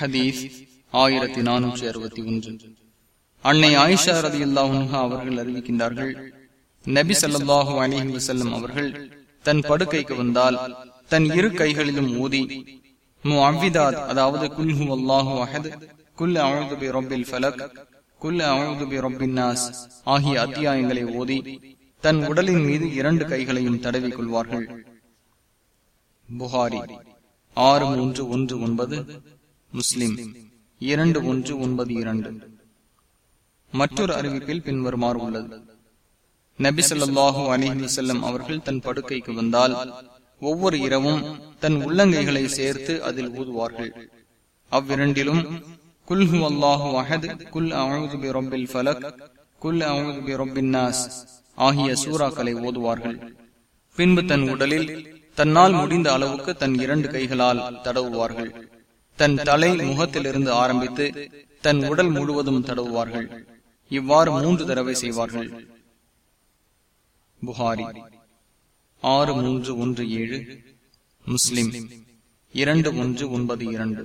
ஹதீஸ் ஆயிரத்தி நானூற்றி அறுபத்தி ஒன்று. அன்னை ஆயிஷா ரதி அல்லாஹா அவர்கள் அறிவிக்கின்றார்கள் நபி சல்லாஹூ அலிஹி வசல்லம் அவர்கள் தன் படுக்கைக்கு வந்தால் தன் இரு கைகளிலும் ஊதி முஅவ்விதாத் அதாவது குல்ஹு அல்லாஹு அஹத் குல் அவுது பி ரொபில் ஃபலக் குல் அவுது பி ரொபின் நாஸ் ஆகிய அத்தியாயங்களை ஓதி தன் உடலின் மீது இரண்டு கைகளையும் தடவிக் கொள்வார்கள். புகாரி ஆறு மூன்று ஒன்று ஒன்பது. முஸ்லிம். இரண்டு ஒன்று ஒன்பது இரண்டு. மற்றொரு அறிவிப்பில் பின்வருமாறு உள்ளது. நபி சொல்லாஹு அலிஹி செல்லம் அவர்கள் தன் படுக்கைக்கு வந்தால் ஒவ்வொரு இரவும் தன் உள்ளங்கைகளை சேர்த்து அதில் ஊதுவார்கள். அவ்விரண்டிலும் குல்ஹு அல்லாஹு அஹத் குல் அவுது பி ரப்பில் ஃபலக் குல் அவுது பி நாஸ் ஆகிய சூறாக்களை ஓதுவார்கள். பின்பு தன் உடலில் தன்னால் முடிந்த அளவுக்கு தன் இரண்டு கைகளால் தடவுவார்கள். தன் தலை முகத்திலிருந்து ஆரம்பித்து தன் உடல் முழுவதும் தடவுவார்கள். இவ்வாறு மூன்று தடவை செய்வார்கள். புகாரி ஆறு மூன்று ஒன்று ஏழு முஸ்லிம் இரண்டு ஒன்று ஒன்பது இரண்டு.